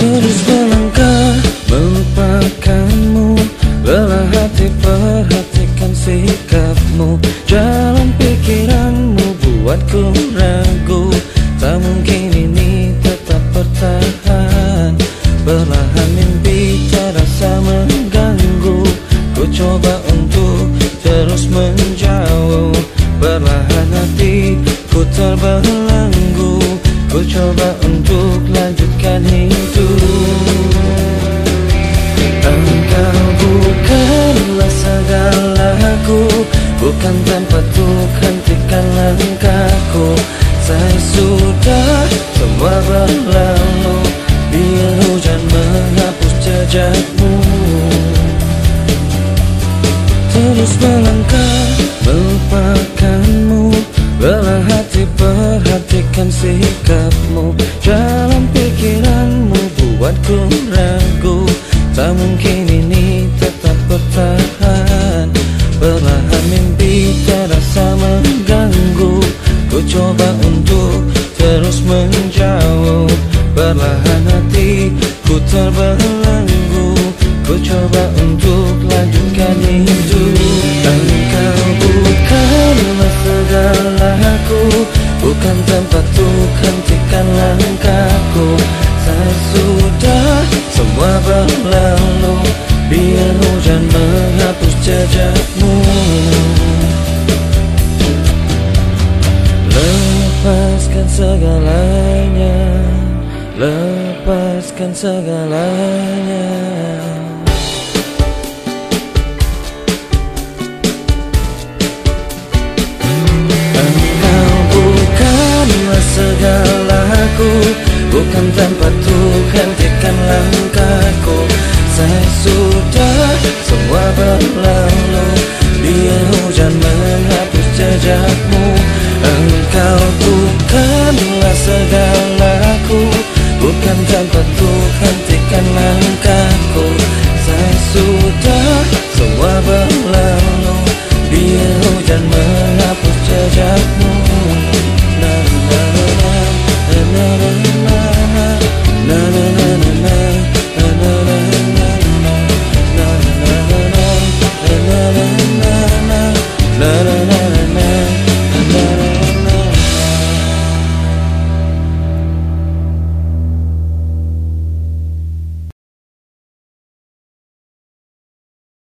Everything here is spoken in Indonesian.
Terus melangkah melupakanmu. Lelah hati perhatikan sikapmu. Jalan pikiranmu buatku ragu. Tak mungkin ini tetap bertahan. Perlahan mimpi terasa mengganggu. Ku coba untuk terus menjauh. Perlahan hati ku terbelenggu. Ku coba untuk lanjutkan hidup Bukan tempat untuk hentikan langkahku. Saya sudah semua berlalu Biar hujan menghapus jejakmu. Terus melangkah melupakanmu. Lelah hati perhatikan sikapmu coba untuk terus menjauh. Perlahan hati ku terbelenggu Ku coba untuk lanjutkan hidup Engkau bukanlah segalaku Bukan tempat untuk hentikan langkahku. Sudah semua berlalu Lepaskan segalanya. Engkau bukanlah segalaku Bukan tempat Tuhan